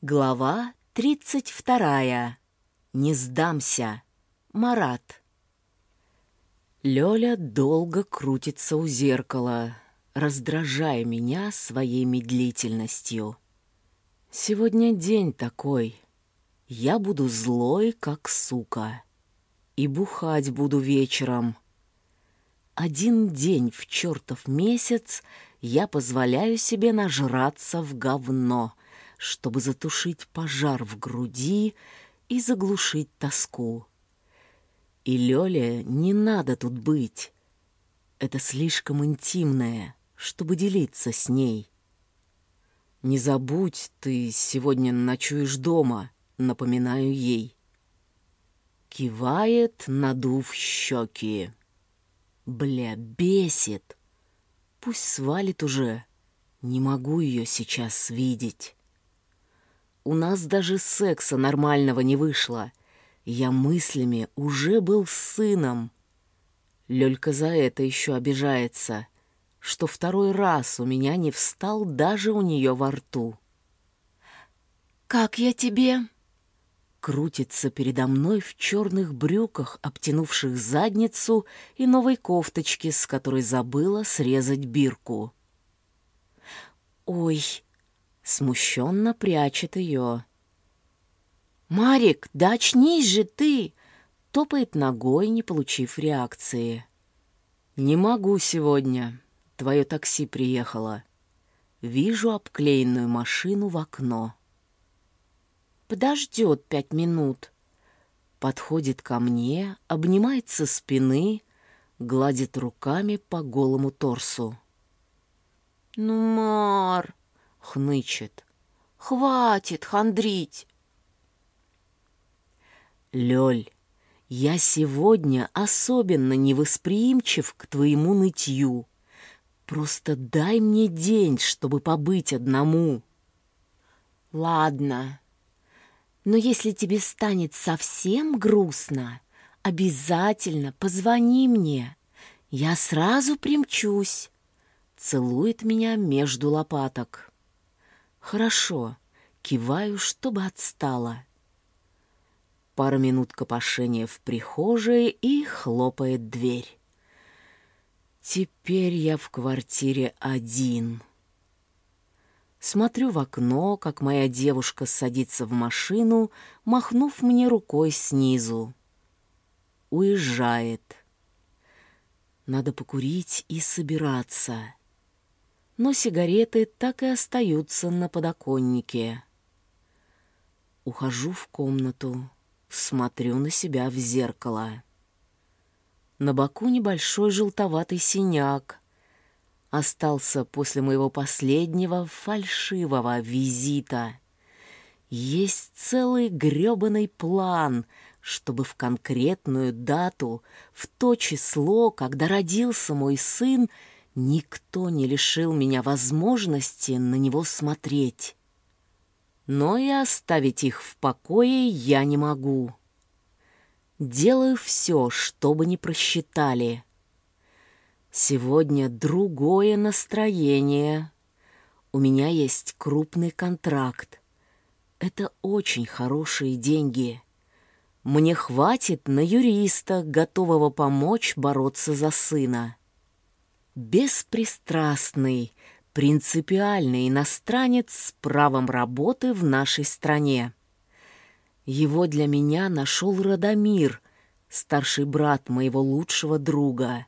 Глава тридцать вторая. Не сдамся. Марат. Лёля долго крутится у зеркала, раздражая меня своей медлительностью. Сегодня день такой. Я буду злой, как сука. И бухать буду вечером. Один день в чертов месяц я позволяю себе нажраться в говно — чтобы затушить пожар в груди и заглушить тоску. И Лёле не надо тут быть. Это слишком интимное, чтобы делиться с ней. «Не забудь, ты сегодня ночуешь дома», — напоминаю ей. Кивает, надув щеки. Бля, бесит. Пусть свалит уже. Не могу ее сейчас видеть. У нас даже секса нормального не вышло. Я мыслями уже был с сыном. Лёлька за это еще обижается, что второй раз у меня не встал даже у нее во рту. «Как я тебе?» Крутится передо мной в черных брюках, обтянувших задницу, и новой кофточке, с которой забыла срезать бирку. «Ой!» Смущенно прячет ее. «Марик, да очнись же ты!» Топает ногой, не получив реакции. «Не могу сегодня. Твое такси приехало. Вижу обклеенную машину в окно. Подождет пять минут». Подходит ко мне, обнимает со спины, гладит руками по голому торсу. «Ну, Мар, хнычет. «Хватит хандрить!» «Лёль, я сегодня особенно невосприимчив к твоему нытью. Просто дай мне день, чтобы побыть одному». «Ладно, но если тебе станет совсем грустно, обязательно позвони мне. Я сразу примчусь». Целует меня между лопаток. «Хорошо», киваю, чтобы отстала. Пара минут копошения в прихожей и хлопает дверь. Теперь я в квартире один. Смотрю в окно, как моя девушка садится в машину, махнув мне рукой снизу. Уезжает. Надо покурить и собираться но сигареты так и остаются на подоконнике. Ухожу в комнату, смотрю на себя в зеркало. На боку небольшой желтоватый синяк. Остался после моего последнего фальшивого визита. Есть целый грёбаный план, чтобы в конкретную дату, в то число, когда родился мой сын, Никто не лишил меня возможности на него смотреть. Но и оставить их в покое я не могу. Делаю все, чтобы не просчитали. Сегодня другое настроение. У меня есть крупный контракт. Это очень хорошие деньги. Мне хватит на юриста, готового помочь бороться за сына беспристрастный, принципиальный иностранец с правом работы в нашей стране. Его для меня нашел Радомир, старший брат моего лучшего друга.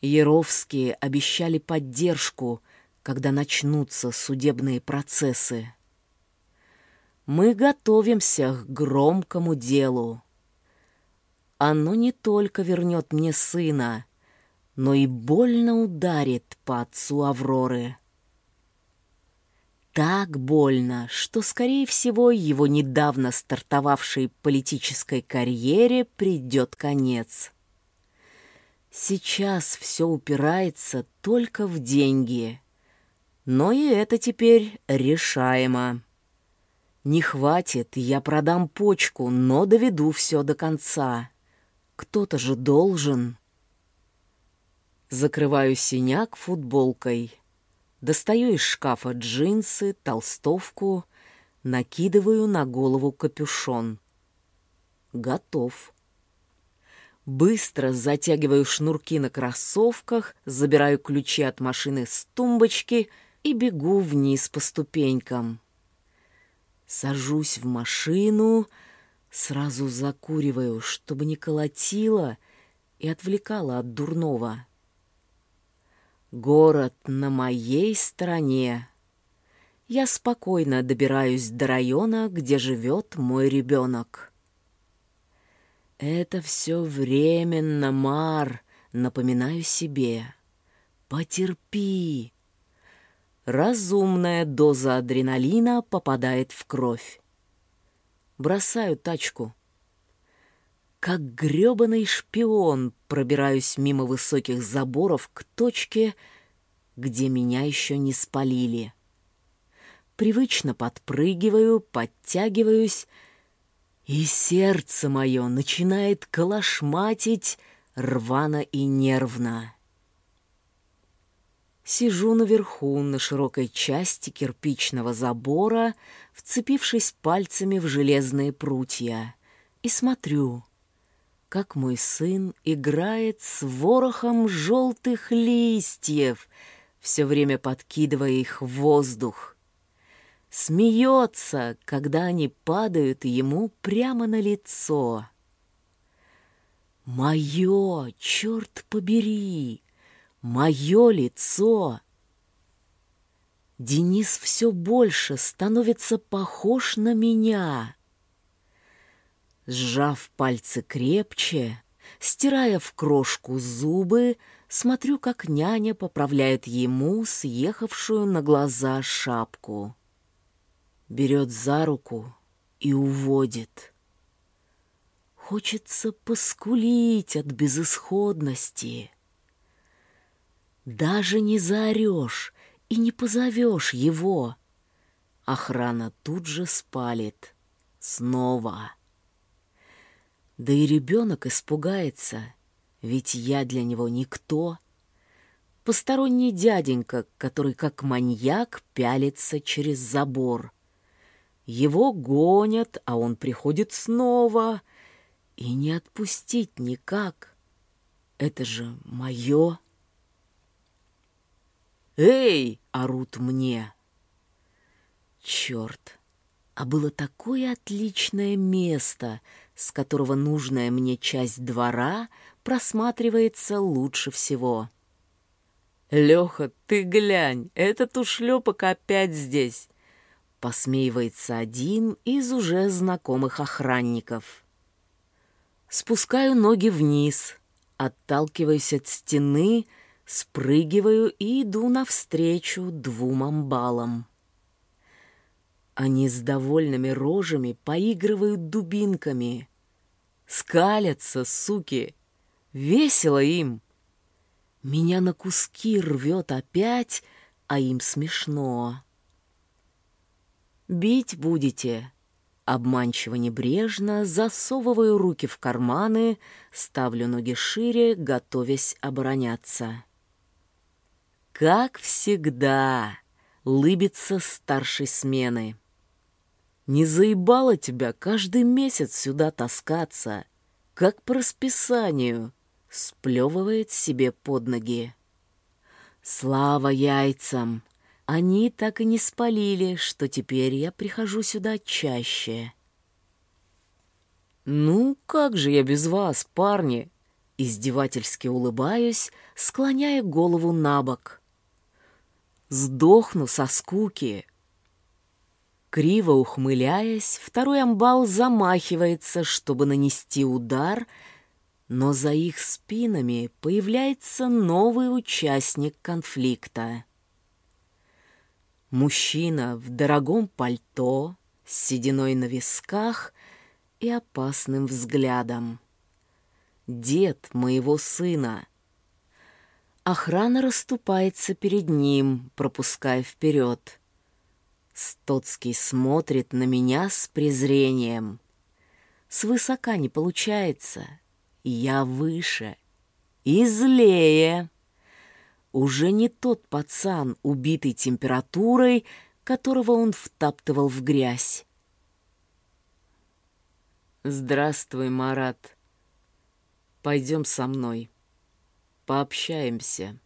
Яровские обещали поддержку, когда начнутся судебные процессы. Мы готовимся к громкому делу. Оно не только вернет мне сына, но и больно ударит по отцу Авроры. Так больно, что, скорее всего, его недавно стартовавшей политической карьере придет конец. Сейчас все упирается только в деньги. Но и это теперь решаемо. Не хватит, я продам почку, но доведу все до конца. Кто-то же должен. Закрываю синяк футболкой. Достаю из шкафа джинсы, толстовку, Накидываю на голову капюшон. Готов. Быстро затягиваю шнурки на кроссовках, забираю ключи от машины с тумбочки и бегу вниз по ступенькам. Сажусь в машину, сразу закуриваю, чтобы не колотило и отвлекало от дурного. Город на моей стороне. Я спокойно добираюсь до района, где живет мой ребенок. Это все временно, Мар, напоминаю себе. Потерпи. Разумная доза адреналина попадает в кровь. Бросаю тачку. Как грёбаный шпион пробираюсь мимо высоких заборов к точке, где меня еще не спалили. Привычно подпрыгиваю, подтягиваюсь — и сердце мое начинает колошматить рвано и нервно. Сижу наверху на широкой части кирпичного забора, вцепившись пальцами в железные прутья, и смотрю, как мой сын играет с ворохом желтых листьев, все время подкидывая их в воздух смеется, когда они падают ему прямо на лицо. Мое, черт побери, мое лицо. Денис все больше становится похож на меня. Сжав пальцы крепче, стирая в крошку зубы, смотрю, как няня поправляет ему съехавшую на глаза шапку берет за руку и уводит. Хочется поскулить от безысходности. Даже не заорешь и не позовешь его. Охрана тут же спалит. Снова. Да и ребенок испугается, ведь я для него никто. Посторонний дяденька, который как маньяк пялится через забор. Его гонят, а он приходит снова. И не отпустить никак. Это же мое. «Эй!» — орут мне. Черт! А было такое отличное место, с которого нужная мне часть двора просматривается лучше всего. «Леха, ты глянь, этот ушлепок опять здесь!» Посмеивается один из уже знакомых охранников. Спускаю ноги вниз, отталкиваюсь от стены, спрыгиваю и иду навстречу двум амбалам. Они с довольными рожами поигрывают дубинками. Скалятся, суки. Весело им. Меня на куски рвет опять, а им смешно. «Бить будете?» Обманчиво небрежно засовываю руки в карманы, ставлю ноги шире, готовясь обороняться. Как всегда, лыбится старшей смены. Не заебало тебя каждый месяц сюда таскаться, как по расписанию, сплевывает себе под ноги. Слава яйцам! Они так и не спалили, что теперь я прихожу сюда чаще. «Ну, как же я без вас, парни?» Издевательски улыбаюсь, склоняя голову на бок. «Сдохну со скуки!» Криво ухмыляясь, второй амбал замахивается, чтобы нанести удар, но за их спинами появляется новый участник конфликта. Мужчина в дорогом пальто, с сединой на висках и опасным взглядом. Дед моего сына. Охрана расступается перед ним, пропуская вперед. Стоцкий смотрит на меня с презрением. Свысока не получается. Я выше и злее. Уже не тот пацан, убитый температурой, которого он втаптывал в грязь. «Здравствуй, Марат. Пойдем со мной. Пообщаемся».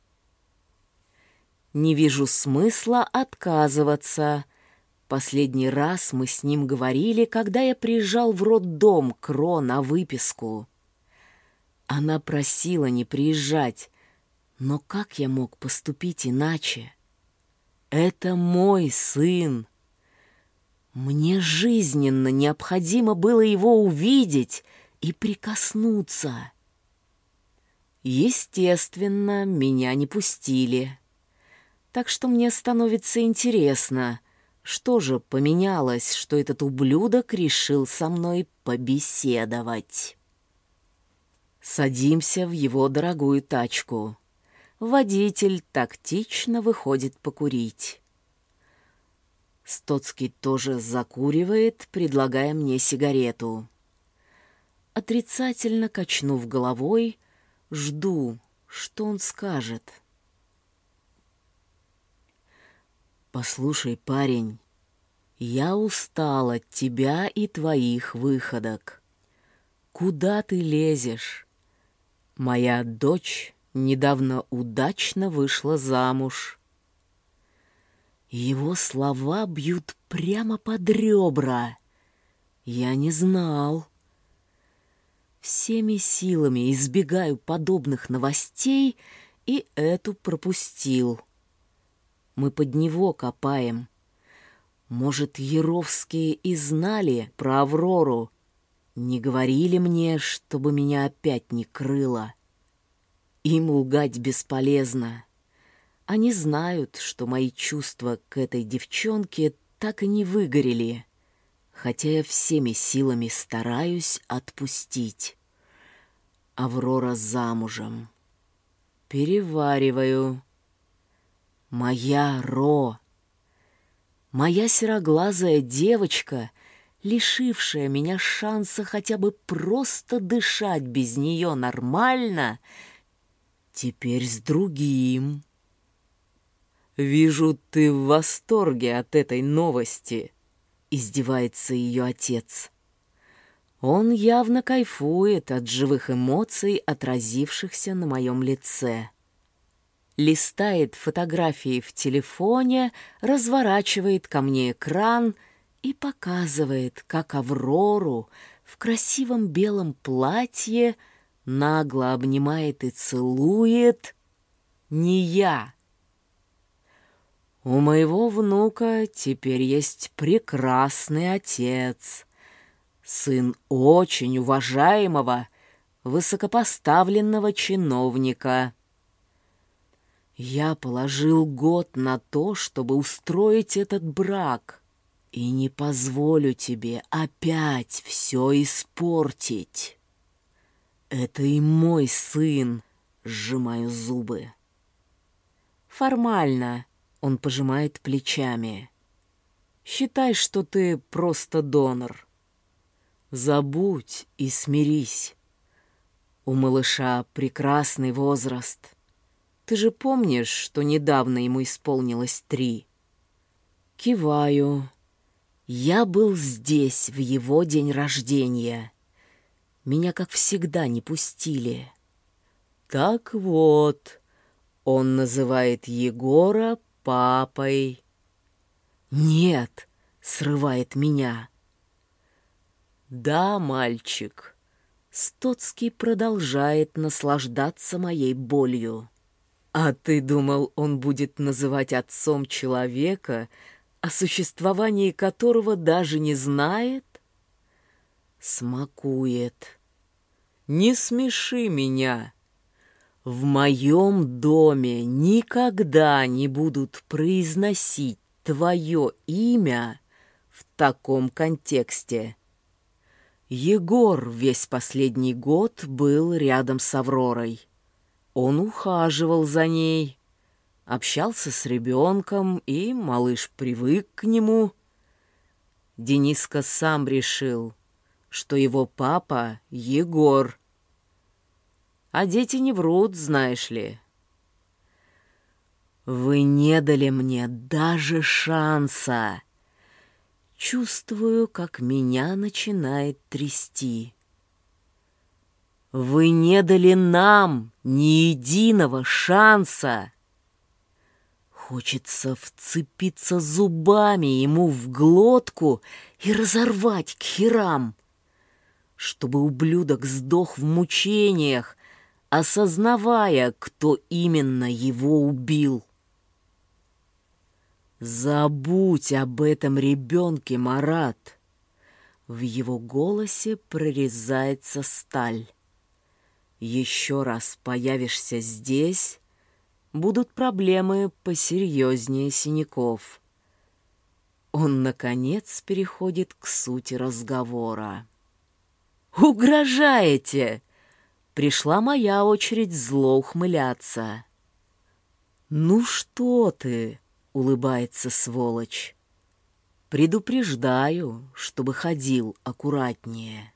Не вижу смысла отказываться. Последний раз мы с ним говорили, когда я приезжал в роддом к Ро на выписку. Она просила не приезжать, но как я мог поступить иначе? Это мой сын. Мне жизненно необходимо было его увидеть и прикоснуться. Естественно, меня не пустили. Так что мне становится интересно, что же поменялось, что этот ублюдок решил со мной побеседовать. Садимся в его дорогую тачку. Водитель тактично выходит покурить. Стоцкий тоже закуривает, предлагая мне сигарету. Отрицательно качнув головой, жду, что он скажет. «Послушай, парень, я устал от тебя и твоих выходок. Куда ты лезешь? Моя дочь недавно удачно вышла замуж. Его слова бьют прямо под ребра. Я не знал. Всеми силами избегаю подобных новостей и эту пропустил. Мы под него копаем. Может, Яровские и знали про Аврору, не говорили мне, чтобы меня опять не крыло. Им лгать бесполезно. Они знают, что мои чувства к этой девчонке так и не выгорели, хотя я всеми силами стараюсь отпустить. Аврора замужем. Перевариваю. Моя Ро. Моя сероглазая девочка, лишившая меня шанса хотя бы просто дышать без нее нормально — Теперь с другим. Вижу, ты в восторге от этой новости, издевается ее отец. Он явно кайфует от живых эмоций, отразившихся на моем лице. Листает фотографии в телефоне, разворачивает ко мне экран и показывает, как Аврору в красивом белом платье — нагло обнимает и целует не я. У моего внука теперь есть прекрасный отец, сын очень уважаемого, высокопоставленного чиновника. Я положил год на то, чтобы устроить этот брак, и не позволю тебе опять все испортить. «Это и мой сын!» — сжимаю зубы. «Формально», — он пожимает плечами. «Считай, что ты просто донор. Забудь и смирись. У малыша прекрасный возраст. Ты же помнишь, что недавно ему исполнилось три?» Киваю. Я был здесь в его день рождения. Меня, как всегда, не пустили. Так вот, он называет Егора папой. Нет, срывает меня. Да, мальчик. Стоцкий продолжает наслаждаться моей болью. А ты думал, он будет называть отцом человека, о существовании которого даже не знает? смакует. Не смеши меня. В моем доме никогда не будут произносить твое имя в таком контексте. Егор весь последний год был рядом с Авророй. Он ухаживал за ней, общался с ребенком, и малыш привык к нему. Дениска сам решил — что его папа — Егор. А дети не врут, знаешь ли. Вы не дали мне даже шанса. Чувствую, как меня начинает трясти. Вы не дали нам ни единого шанса. Хочется вцепиться зубами ему в глотку и разорвать к херам, чтобы ублюдок сдох в мучениях, осознавая, кто именно его убил. Забудь об этом ребенке, Марат. В его голосе прорезается сталь. Еще раз появишься здесь, будут проблемы посерьезнее синяков. Он, наконец, переходит к сути разговора. «Угрожаете!» Пришла моя очередь зло ухмыляться. «Ну что ты?» — улыбается сволочь. «Предупреждаю, чтобы ходил аккуратнее».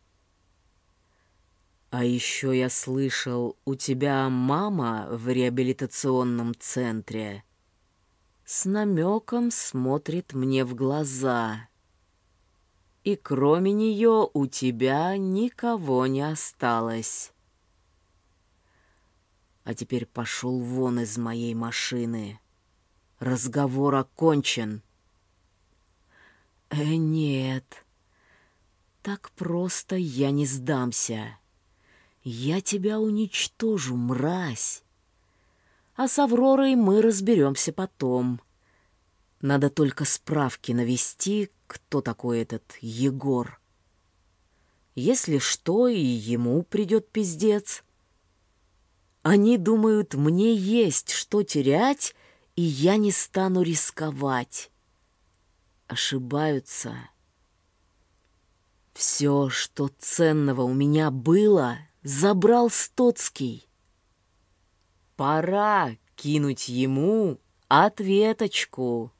А еще я слышал, у тебя мама в реабилитационном центре. С намеком смотрит мне в глаза. И кроме нее у тебя никого не осталось. А теперь пошел вон из моей машины. Разговор окончен. Э, нет, так просто я не сдамся. Я тебя уничтожу, мразь. А с Авророй мы разберемся потом. Надо только справки навести, кто такой этот Егор. Если что, и ему придет пиздец. Они думают, мне есть что терять, и я не стану рисковать. Ошибаются. Все, что ценного у меня было, забрал Стоцкий. Пора кинуть ему ответочку.